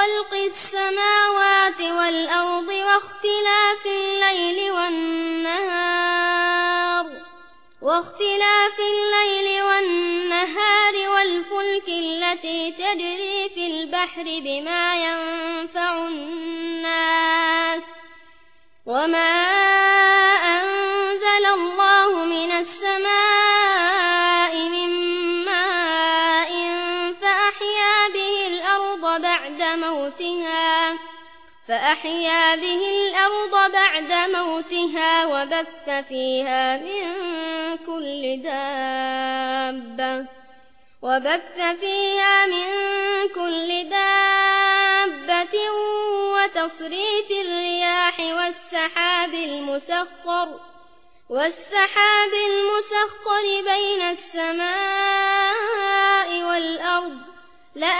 خلق السماوات والأرض واختلاف الليل والنهار. واختلاف الليل والنهار والفلك التي تجري في البحر بما ينفع الناس. وما بعد موتها فأحيا به الأرض بعد موتها وبث فيها من كل دابة وبث فيها من كل دابة وتصريف الرياح والسحاب المسخر والسحاب المسخر بين السماء والأرض لآيات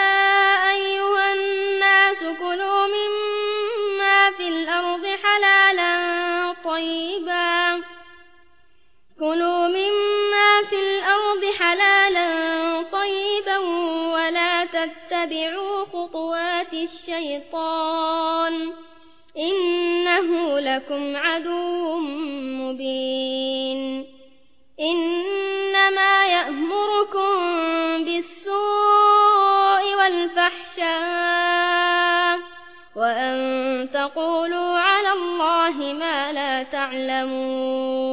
طيبا. كلوا مما في الأرض حلالا طيبا ولا تتبعوا خطوات الشيطان. إنه لكم عدو مبين. إنما يأمركم بالسوء والفحشاء وأن تقولوا تعلمون